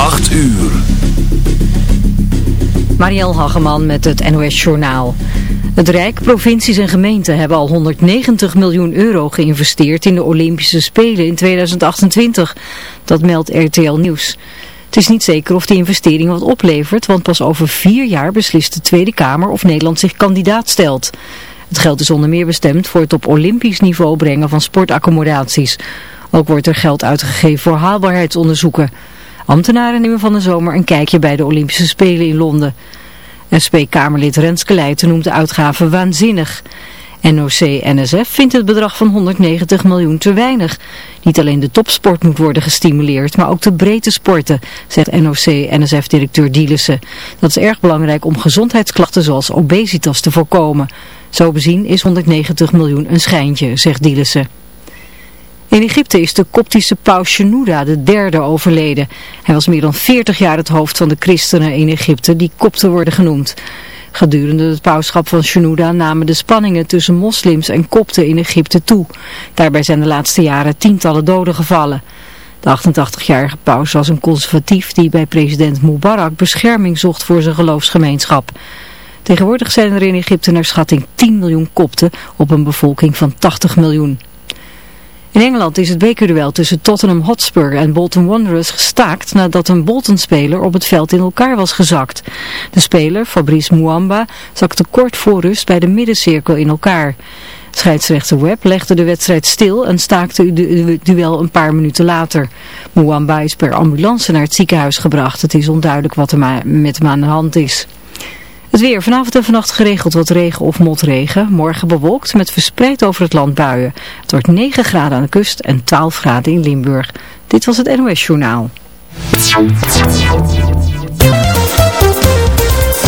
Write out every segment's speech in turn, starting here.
8 uur. Marielle Hageman met het NOS Journaal. Het Rijk, provincies en gemeenten hebben al 190 miljoen euro geïnvesteerd in de Olympische Spelen in 2028. Dat meldt RTL Nieuws. Het is niet zeker of die investering wat oplevert, want pas over vier jaar beslist de Tweede Kamer of Nederland zich kandidaat stelt. Het geld is onder meer bestemd voor het op Olympisch niveau brengen van sportaccommodaties. Ook wordt er geld uitgegeven voor haalbaarheidsonderzoeken. Ambtenaren nemen van de zomer een kijkje bij de Olympische Spelen in Londen. SP-Kamerlid Renske Leijten noemt de uitgaven waanzinnig. NOC-NSF vindt het bedrag van 190 miljoen te weinig. Niet alleen de topsport moet worden gestimuleerd, maar ook de breedte sporten, zegt NOC-NSF-directeur Dielissen. Dat is erg belangrijk om gezondheidsklachten zoals obesitas te voorkomen. Zo bezien is 190 miljoen een schijntje, zegt Dielissen. In Egypte is de koptische paus Shenouda de derde overleden. Hij was meer dan 40 jaar het hoofd van de christenen in Egypte die kopten worden genoemd. Gedurende het pauschap van Shenouda namen de spanningen tussen moslims en kopten in Egypte toe. Daarbij zijn de laatste jaren tientallen doden gevallen. De 88-jarige paus was een conservatief die bij president Mubarak bescherming zocht voor zijn geloofsgemeenschap. Tegenwoordig zijn er in Egypte naar schatting 10 miljoen kopten op een bevolking van 80 miljoen. In Engeland is het bekerduel tussen Tottenham Hotspur en Bolton Wanderers gestaakt nadat een Bolton-speler op het veld in elkaar was gezakt. De speler, Fabrice Muamba, zakte kort voor rust bij de middencirkel in elkaar. Scheidsrechter Webb legde de wedstrijd stil en staakte het duel een paar minuten later. Muamba is per ambulance naar het ziekenhuis gebracht. Het is onduidelijk wat er met hem aan de hand is. Het weer. Vanavond en vannacht geregeld wat regen of motregen. Morgen bewolkt met verspreid over het land buien. Het wordt 9 graden aan de kust en 12 graden in Limburg. Dit was het NOS Journaal.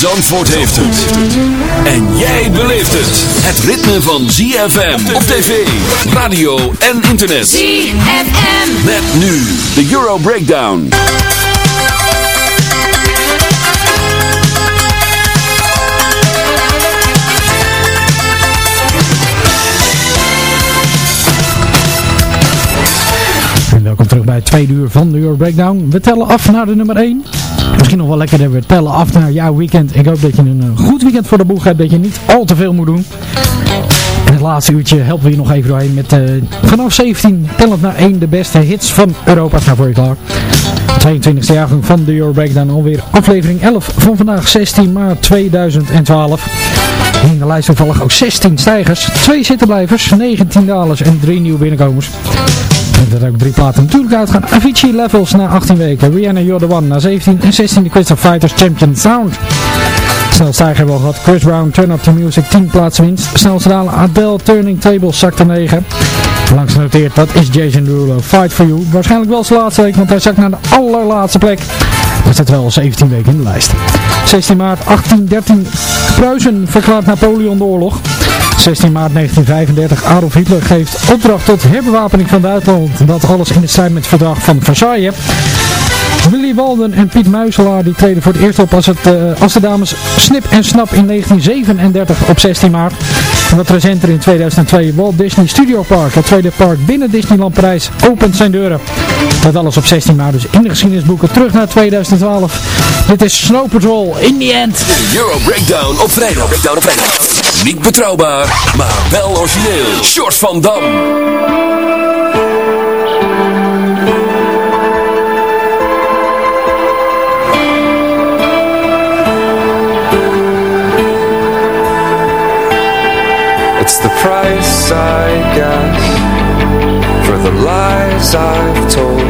Zandvoort heeft het. En jij beleeft het. Het ritme van ZFM op tv, radio en internet. ZFM. Met nu de Euro Breakdown. En welkom terug bij het tweede uur van de Euro Breakdown. We tellen af naar de nummer 1. Misschien nog wel lekkerder, we tellen af naar jouw weekend. Ik hoop dat je een eh, goed weekend voor de boeg hebt, dat je niet al te veel moet doen. Het laatste uurtje helpen we je nog even doorheen met uh, vanaf 17 tellend naar 1 de beste hits van Europa. Ga voor je klaar. 22e jaargang van de Euro Breakdown alweer aflevering 11 van vandaag 16 maart 2012. In de lijst toevallig ook 16 stijgers, 2 zittenblijvers, 19 dalers en 3 nieuwe binnenkomers. Er ook drie platen natuurlijk uitgaan. Avicii Levels na 18 weken. Rihanna You're the One na 17. En 16 de of Fighters Champion Sound. Snel stijger hebben we al gehad. Chris Brown Turn Up The Music 10 plaatsen winst. Snel dalen Adele Turning Tables zakte 9. Langs genoteerd dat is Jason Derulo Fight For You. Waarschijnlijk wel zijn laatste week want hij zakt naar de allerlaatste plek. Hij staat wel 17 weken in de lijst. 16 maart 1813. Pruisen verklaart Napoleon de oorlog. 16 maart 1935, Adolf Hitler geeft opdracht tot herbewapening van Duitsland. Dat alles in de strijd met het verdrag van Versailles. Willy Walden en Piet Muiselaar die treden voor het eerst op als, het, als de dames Snip en Snap in 1937 op 16 maart. En wat recenter in 2002 Walt Disney Studio Park, het tweede park binnen Disneyland Parijs, opent zijn deuren. Dat alles op 16 maart dus in de geschiedenisboeken terug naar 2012. Dit is Snow Patrol in the end. Euro Breakdown op vrijdag. Breakdown op vrijdag. Niet betrouwbaar, maar wel origineel. Short van Dam. It's the price I guess For the lies I've told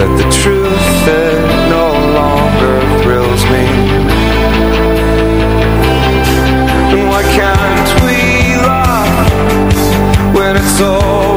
And the truth So.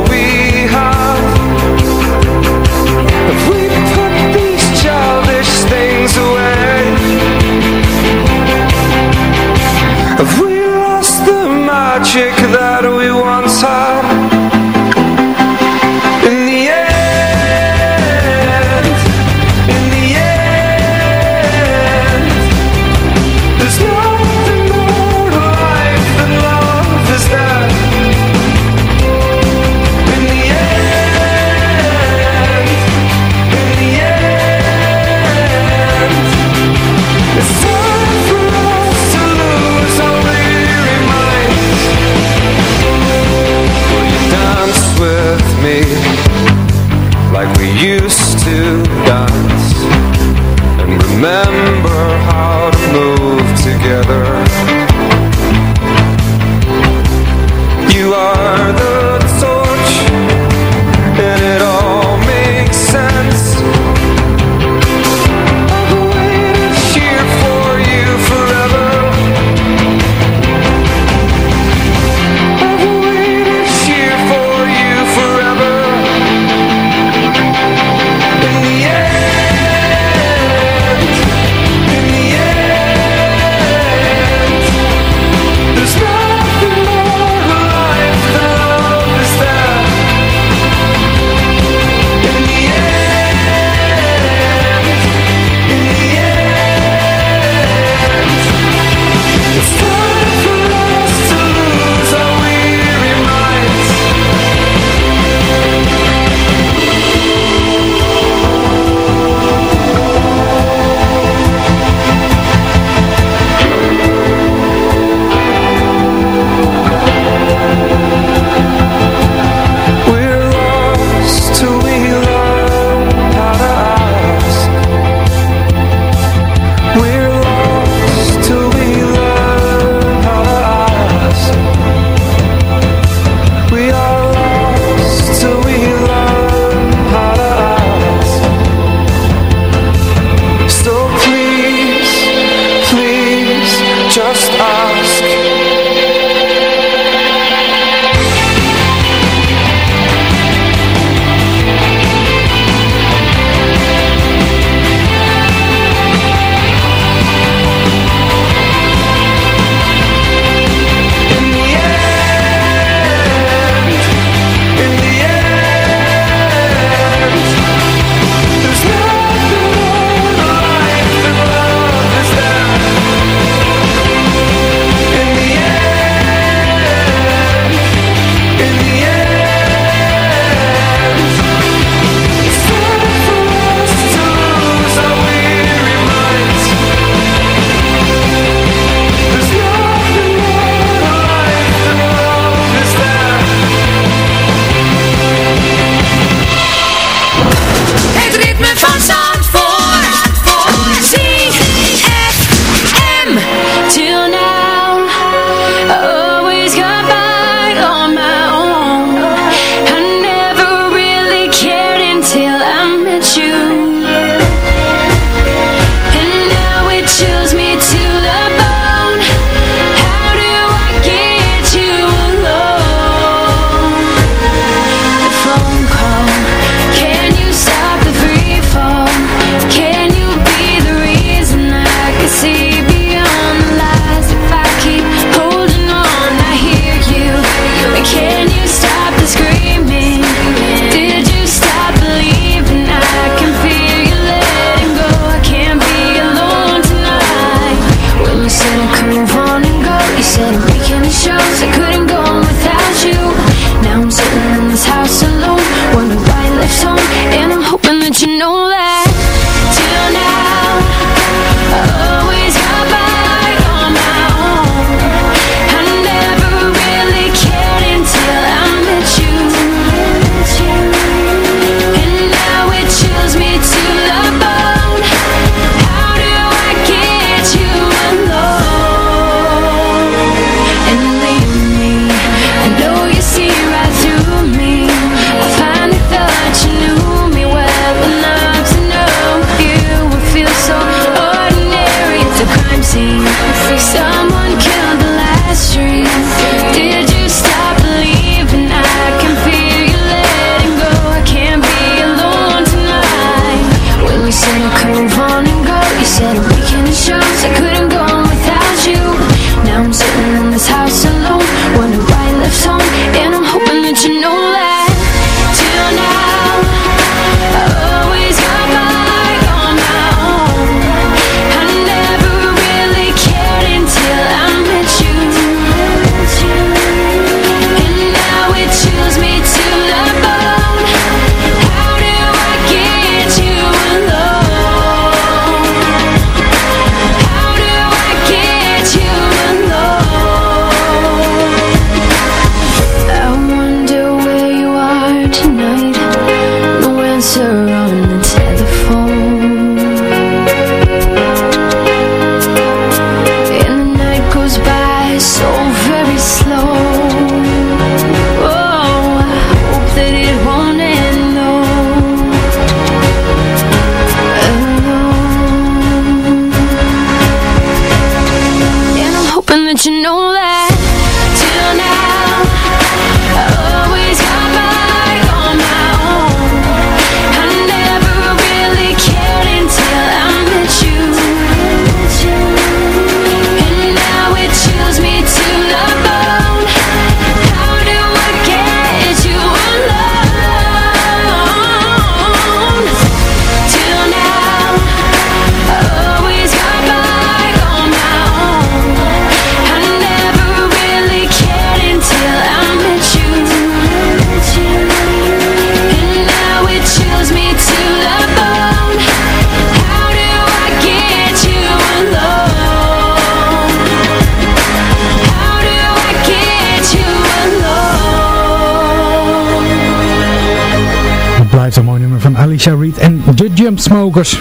Jumpsmokers.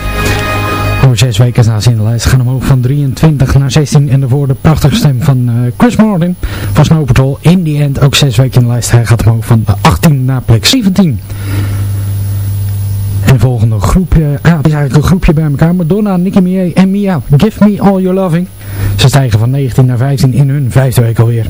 Over zes weken na zijn in de lijst. Gaan omhoog van 23 naar 16. En daarvoor de prachtige stem van eh, Chris Martin van Snow Patrol. In die end ook zes weken in de lijst. Hij gaat omhoog van 18 naar plek 17. En de volgende groepje, ja het is eigenlijk een groepje bij elkaar. Madonna, Nicki Minaj en Mia. Give me all your loving. Ze stijgen van 19 naar 15 in hun vijfde week alweer.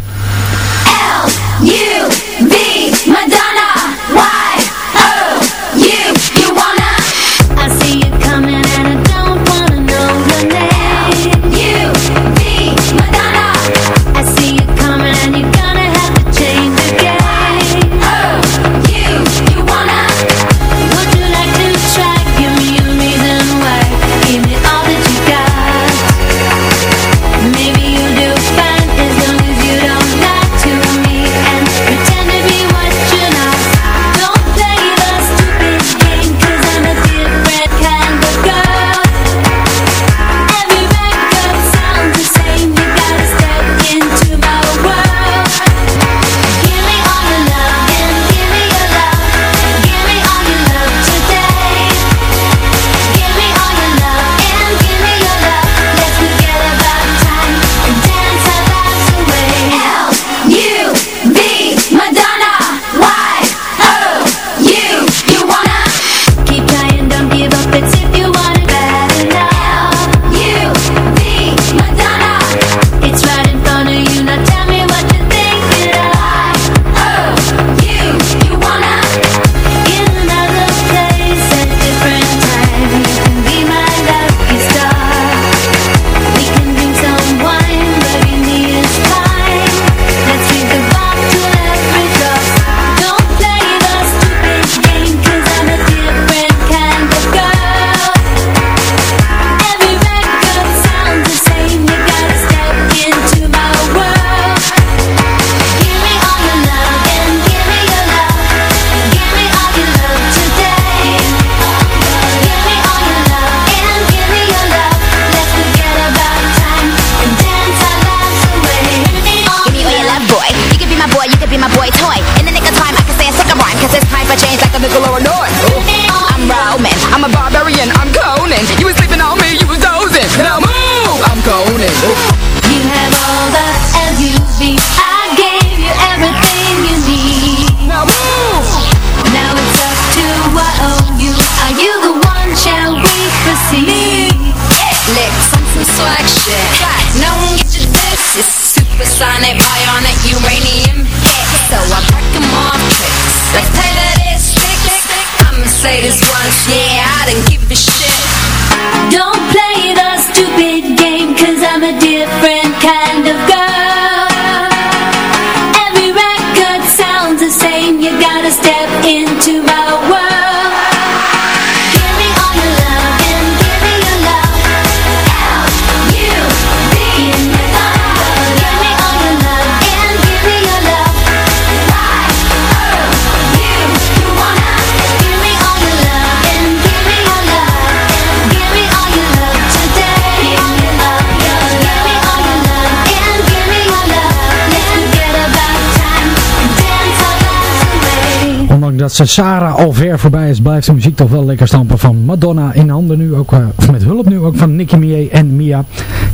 dat Sarah al ver voorbij is, blijft de muziek toch wel lekker stampen van Madonna in handen nu, ook, eh, met hulp nu ook van Nicki Minaj en Mia.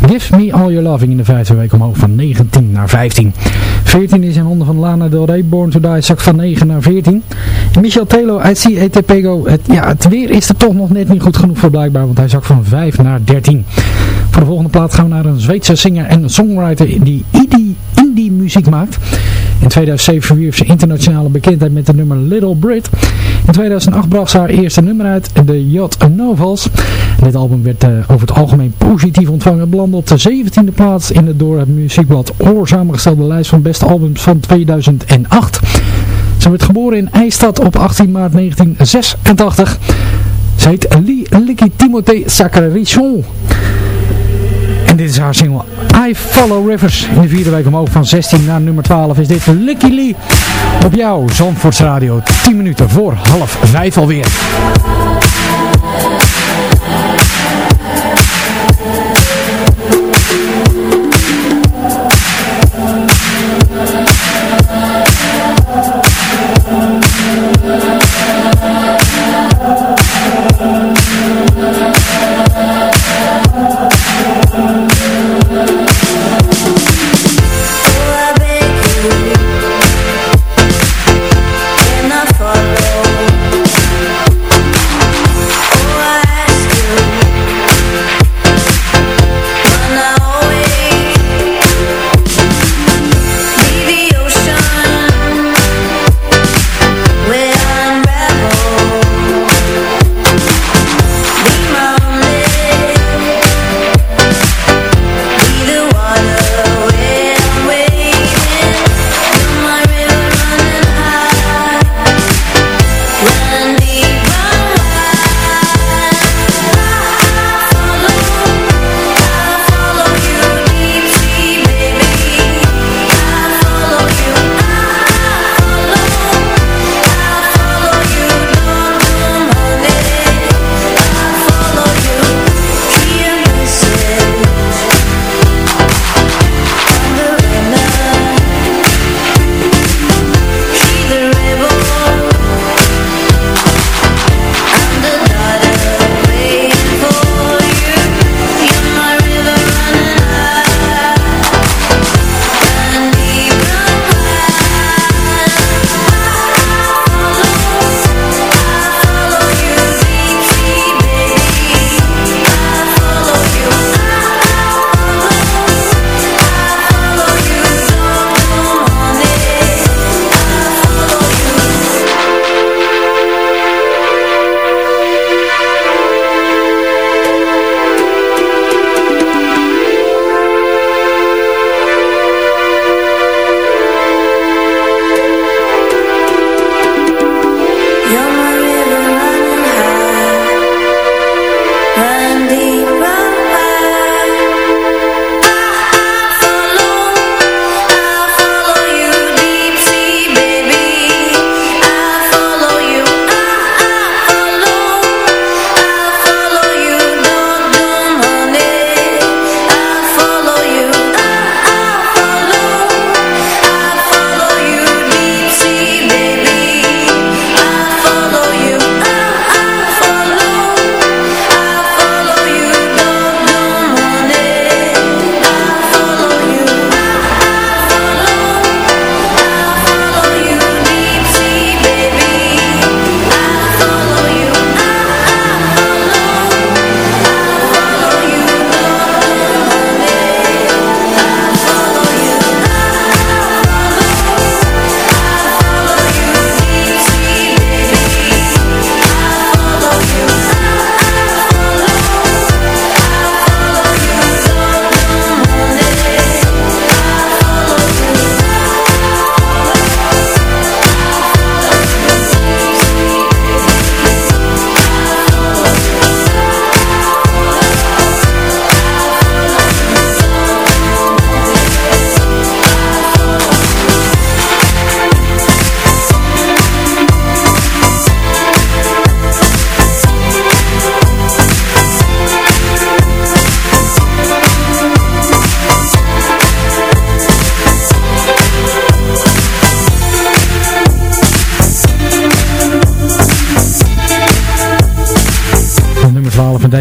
Give Me All Your Loving in de vijfde week omhoog van 19 naar 15. 14 is in handen van Lana Del Rey, Born to Die, zak van 9 naar 14. Michel Telo uit CETPGO, het, ja, het weer is er toch nog net niet goed genoeg voor blijkbaar, want hij zak van 5 naar 13. Voor de volgende plaat gaan we naar een Zweedse zanger en songwriter die indie, indie muziek maakt. In 2007 verwierf ze internationale bekendheid met de nummer Little Brit. In 2008 bracht ze haar eerste nummer uit, de Yacht Novels. Dit album werd uh, over het algemeen positief ontvangen. Belandde op de 17e plaats in de door het muziekblad Oor samengestelde lijst van beste albums van 2008. Ze werd geboren in IJstad op 18 maart 1986. Ze heet Licky Timothée. Dit is haar single I Follow Rivers. In de vierde week omhoog van 16 naar nummer 12 is dit Lucky Lee op jou, Zandvoorts Radio. 10 minuten voor half 5 alweer.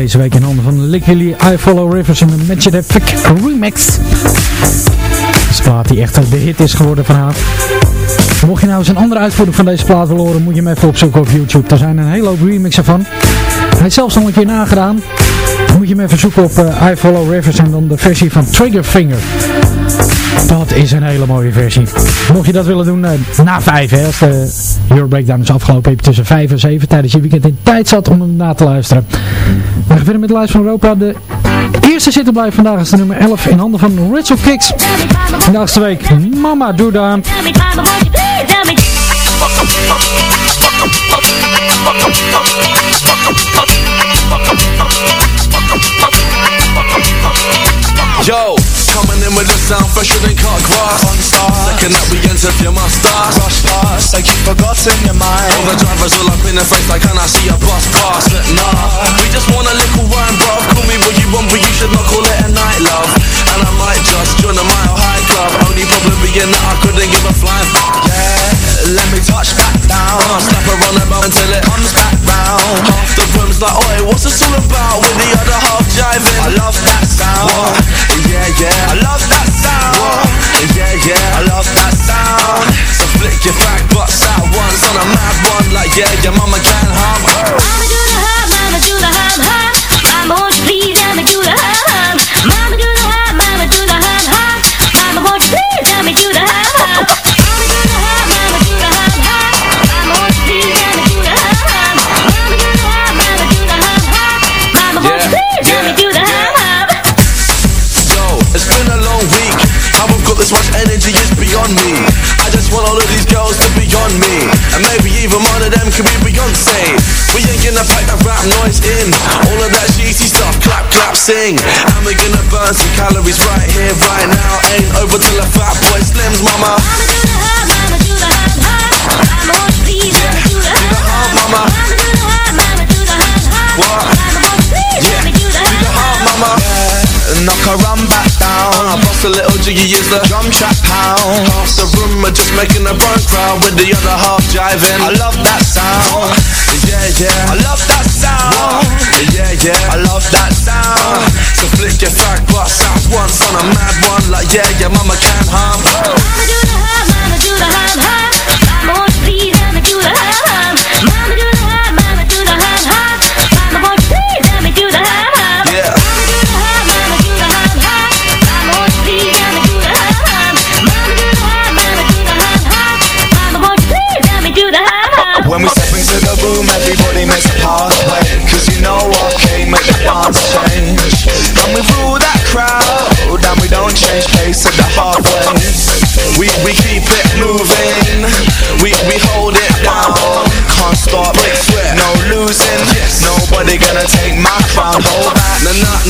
Deze week in handen van Lickily I Follow Rivers en de Magic Effect Remix. De plaat die echt de hit is geworden van haar. Mocht je nou eens een andere uitvoering van deze plaat horen, moet je hem even opzoeken op YouTube. Er zijn een hele hoop remixen van. Hij is zelfs nog een keer nagedaan. Moet je hem even zoeken op uh, I Follow Rivers en dan de versie van Triggerfinger. Dat is een hele mooie versie. Mocht je dat willen doen, uh, na vijf, hè, als de Euro Breakdown is afgelopen, heb je tussen vijf en zeven tijdens je weekend in tijd zat om hem na te luisteren. We gaan verder met de lijst van Europa. De eerste zitten blijft vandaag is de nummer 11 in handen van Ritual Kicks. De week, Mama Doe Daar. Yo, coming in with a sound fresher than cut grass. Second up we enter your mustache. Rush past, like you forgotten your mind. All the drivers all up in the face, like can I see a bus pass? But nah, we just want a little wine, bruv. Call me what you want, but you should not call it a night, love. And I might just join a mile high club. Only problem being that I couldn't give a flying. Yeah, let me touch back down. Uh, slap her on the until it comes back round. Half the room's like, oi, what's this all about? With the other half pound. Half the room are just making a burn crowd with the other half jiving. I love that sound. Yeah, yeah. I love that sound. Yeah, yeah. I love that sound. So flick your fat butts out once on a mad one, like yeah, yeah, mama can hum. Mama do the hum, mama do the hum hum. Dance change. And we rule that crowd, and we don't change pace at the hard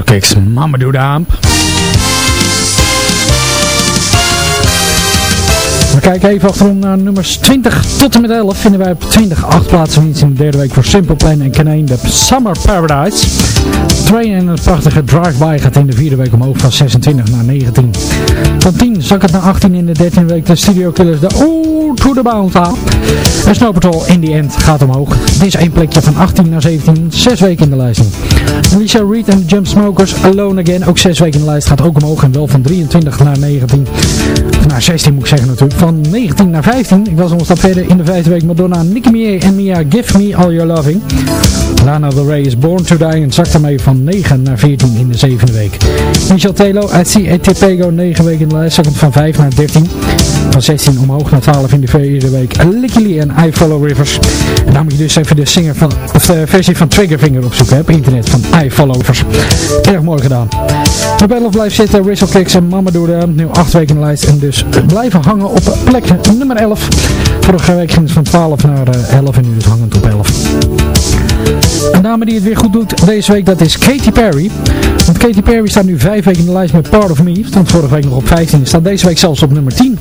Rizzo Kicks, Mama Doe de Haamp. We kijken even achterom naar nummers 20 tot en met 11. Vinden wij op 20 acht plaatsen winst in de derde week voor Simple Plan en Canaan de Summer Paradise. Train en een prachtige drive-by gaat in de vierde week omhoog van 26 naar 19. Van 10 zak het naar 18 in de dertiende week. De Studio Killers de To the Bound. En Snow Patrol in the End gaat omhoog. Dit is één plekje van 18 naar 17. Zes weken in de lijst. Alicia Reed en Jump Smokers Alone Again. Ook zes weken in de lijst. Gaat ook omhoog. En wel van 23 naar 19. Of naar 16 moet ik zeggen natuurlijk. Van 19 naar 15. Ik was nog een stap verder in de vijfde week. Madonna, Nicki Minaj en Mia Give Me All Your Loving. Lana Del Rey is Born to Die en zakt daarmee van 9 naar 14 in de zevende week. Michel Telo, A Tipego, 9 weken in de lijst, zakkend van 5 naar 13. Van 16 omhoog naar 12 in in de week Licky Lee en I Follow Rivers. En daar moet je dus even de, singer van, of de versie van Triggerfinger opzoeken hè, op internet van I Follow. Erg mooi gedaan. Op 11 blijft zitten Whistle Kicks en Mama Doe de nu 8 weken in de lijst en dus blijven hangen op plek nummer 11. Vorige week ging het van 12 naar eh, 11 en nu dus hangend op 11. Een dame die het weer goed doet deze week, dat is Katy Perry. Want Katy Perry staat nu 5 weken in de lijst met Part of Me. Stond vorige week nog op 15. Staat deze week zelfs op nummer 10.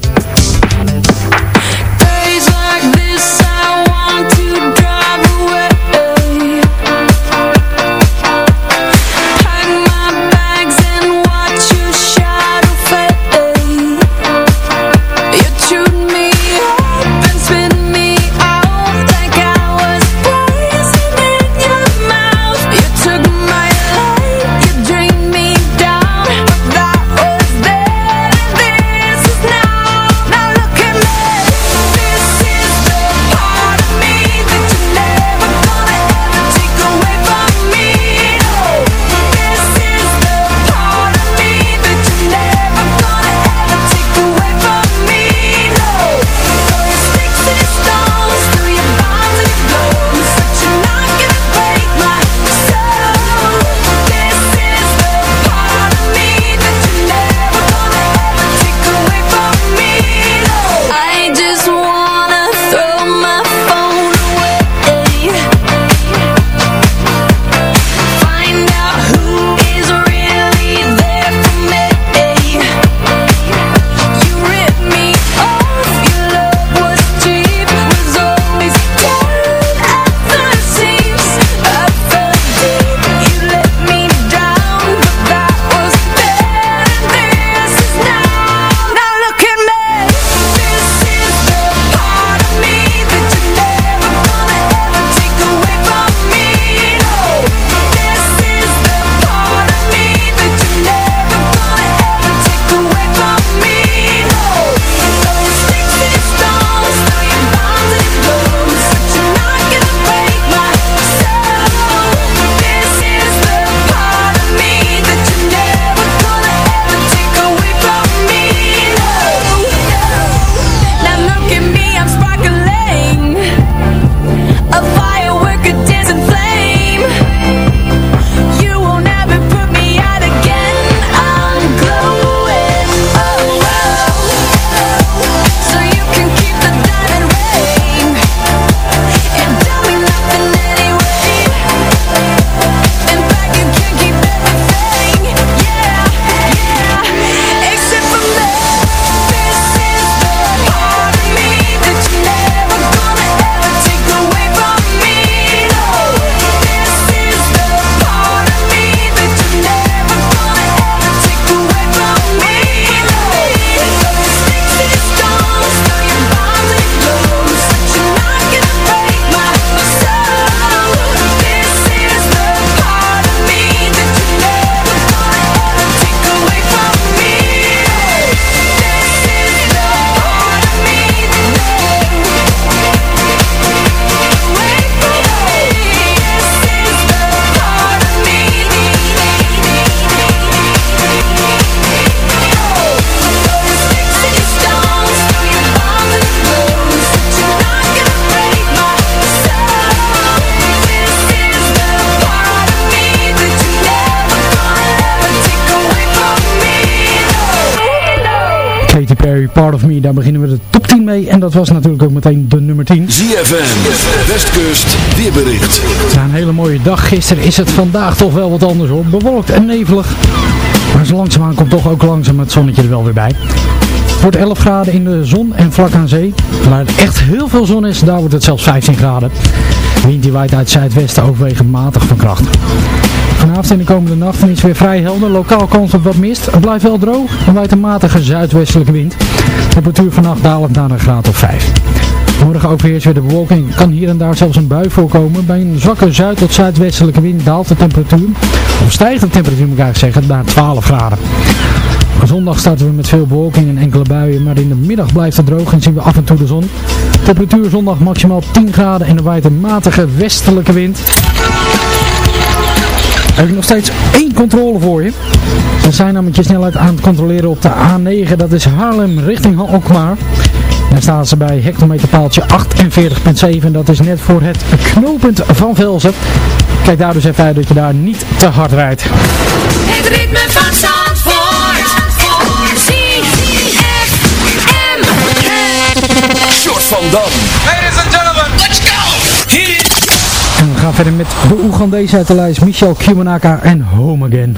Part of Me, daar beginnen we de top 10 mee. En dat was natuurlijk ook meteen de nummer 10. ZFM, Westkust, weerbericht. Na een hele mooie dag gisteren is het vandaag toch wel wat anders hoor. Bewolkt en nevelig. Maar zo langzaamaan komt toch ook langzaam het zonnetje er wel weer bij. Het wordt 11 graden in de zon en vlak aan zee. Waar er echt heel veel zon is, daar wordt het zelfs 15 graden. Wind die waait uit het zuidwesten overwegend matig van kracht. Vanavond en de komende nacht is het weer vrij helder. Lokaal kans op wat mist. Het blijft wel droog en waait een matige zuidwestelijke wind. Temperatuur vannacht dalend naar een graad of 5. Morgen overheerst weer de bewolking. Kan hier en daar zelfs een bui voorkomen. Bij een zwakke zuid- tot zuidwestelijke wind daalt de temperatuur. Of stijgt de temperatuur moet ik eigenlijk zeggen naar 12 graden. Zondag starten we met veel bewolking en enkele buien, maar in de middag blijft het droog en zien we af en toe de zon. Temperatuur zondag maximaal 10 graden en er waait een matige westelijke wind. Heb ik nog steeds één controle voor je. We zijn namelijk je snelheid aan het controleren op de A9, dat is Haarlem richting Alkmaar. Daar staan ze bij hectometerpaaltje 48.7. Dat is net voor het knooppunt van Velzen. Kijk daar dus even uit dat je daar niet te hard rijdt. Het ritme van Zandvoort. ZFM. Short van Dam. Ladies and gentlemen, let's go! Hit it! En we gaan verder met de Oegandese uit de lijst. Michel Kimonaka en Home Again.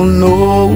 don't know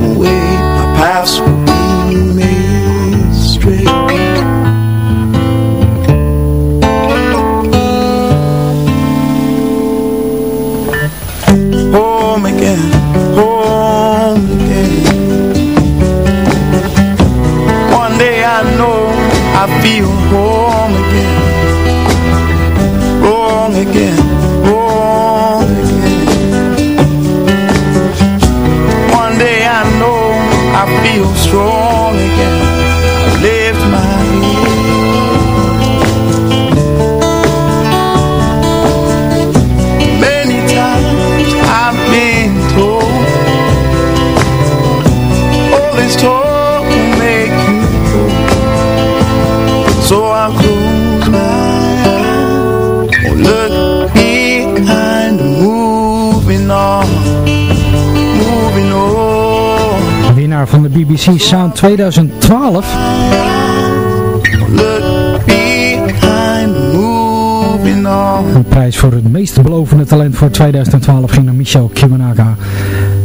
BBC Sound 2012. Won't look behind, moving on. Een prijs voor het meest belovende talent voor 2012 ging naar Michel Kimonaka.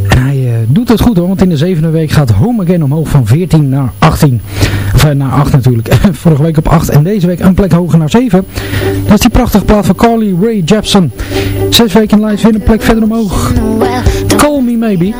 En hij eh, doet het goed hoor, want in de zevende week gaat Home Again omhoog van 14 naar 18. Of eh, naar 8 natuurlijk. Vorige week op 8 en deze week een plek hoger naar 7. Dat is die prachtige plaat van Carly Ray Jepsen. Zes weken in lijst weer een plek verder omhoog. Call me maybe.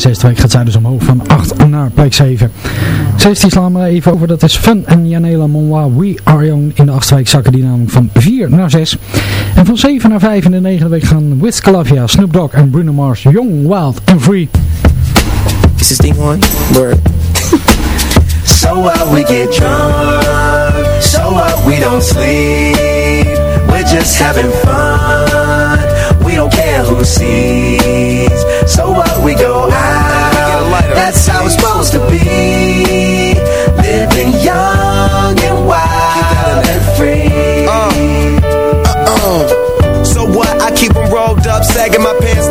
Zesde week gaat zij dus omhoog van 8 naar plek 7. 16 slaan we even over, dat is Fun en Janela Monwa. We Are Young. In de achtste week zakken die namelijk van 4 naar 6. En van 7 naar 5 in de negende week gaan Wiz Khalifa, Snoop Dogg en Bruno Mars. Young, Wild and Free. Is this thing on? Word. So what we get drunk, so what we don't sleep. We're just having fun. We don't care who sees. So what we go out, that's how it's supposed to be. Living young and wild and free. Uh, so what? I keep 'em rolled up, sagging my pants,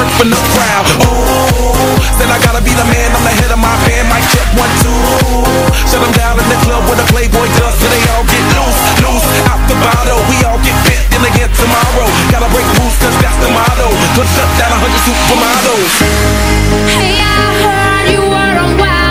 surfing the crowd. Ooh, said I gotta be the man, I'm the head of my band. Mic check one, two. Shut them down in the club where the Playboy does, so they all get loose, loose. Out the bottle, we all get fit in again tomorrow. Gotta break rules, cause that's the motto. Let's shut down a hundred supermodels. Hey, I heard you were a wild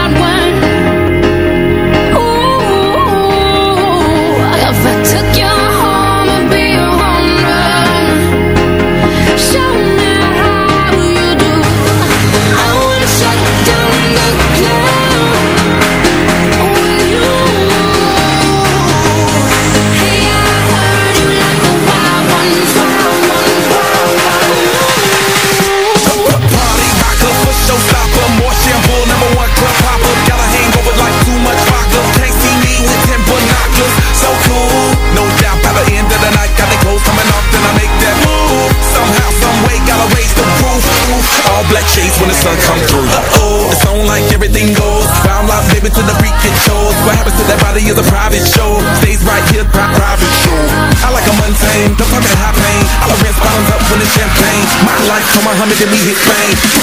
Muhammad and we hit fame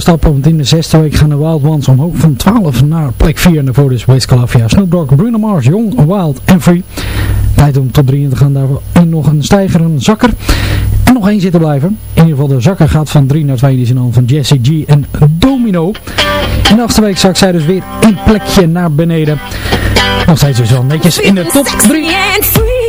Verstappen op de zesde week gaan de Wild Ones omhoog van 12 naar plek 4. En daarvoor dus West Calafia, Snoop Dogg, Bruno Mars, Jong, Wild en Free. Tijd om top 3 in te gaan daarvoor. En nog een stijger, een zakker. En nog één zitten blijven. In ieder geval de zakker gaat van 3 naar 2. Die is in hand van Jesse G en Domino. In de achterweek week zij dus weer een plekje naar beneden. Nog steeds dus wel netjes in de top 3.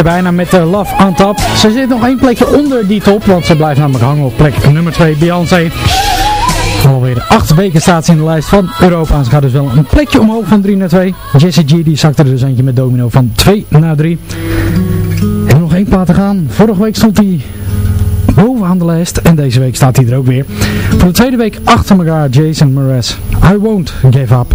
Ze bijna met de Love on top. Ze zit nog één plekje onder die top, want ze blijft namelijk hangen op plek nummer 2, Beyoncé. Alweer acht weken staat ze in de lijst van Europa. Ze gaat dus wel een plekje omhoog van 3 naar 2. Jessie G die zakte er dus eentje met domino van 2 naar 3. En nog één plaat te gaan. Vorige week stond hij bovenaan de lijst. En deze week staat hij er ook weer. Voor de tweede week achter elkaar Jason Mraz. I won't give up.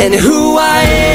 And who I am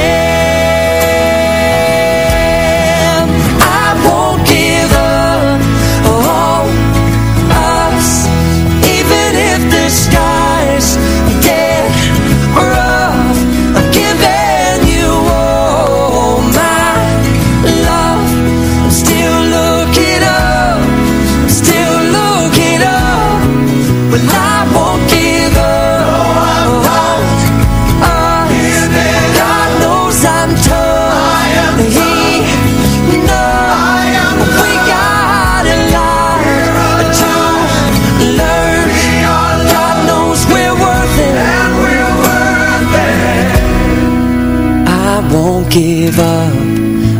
give up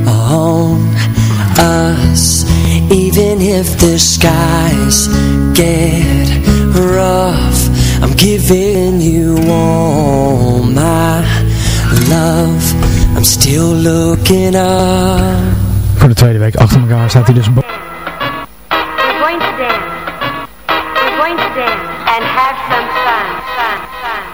on us Even if the skies get rough I'm giving you all my love I'm still looking up Voor de tweede week achter elkaar staat hij dus We're going to dance. We're going to dance and have some fun. Fun, fun.